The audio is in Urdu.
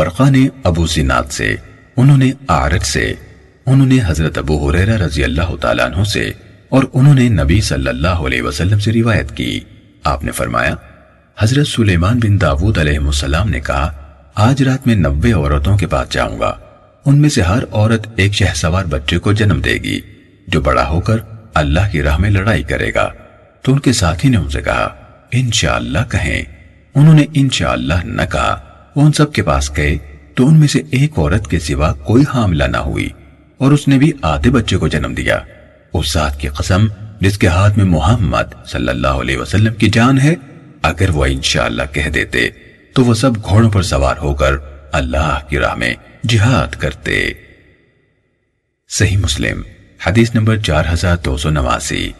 ورقہ نے ابو زناد سے، انہوں نے آرت سے، انہوں نے حضرت ابو حریرہ رضی اللہ تعالیٰ عنہ سے، اور انہوں نے نبی صلی اللہ علیہ وسلم سے روایت کی۔ آپ نے فرمایا، حضرت سلیمان بن داود علیہ السلام نے کہا، آج رات میں نوے عورتوں کے پاس جاؤں گا۔ ان میں سے ہر عورت ایک شہ سوار بچے کو جنم دے گی، جو بڑا ہو کر اللہ کی راہ میں لڑائی کرے گا۔ تو ان کے ساتھی نے ان سے کہا، انشاءاللہ کہیں۔ انہوں نے انشاءاللہ نہ کہا۔ وہ ان سب کے پاس گئے تو ان میں سے ایک عورت کے سوا کوئی حاملہ نہ ہوئی اور اس نے بھی آدھے بچے کو جنم دیا۔ اس ذات کی قسم جس کے ہاتھ میں محمد صلی اللہ علیہ وسلم کی جان ہے، اگر وہ انشاءاللہ کہہ دیتے تو وہ سب گھوڑوں پر سوار ہو کر اللہ کی راہ میں جہاد کرتے۔ صحیح مسلم، حدیث نمبر چار ہزار دو سو نواسی۔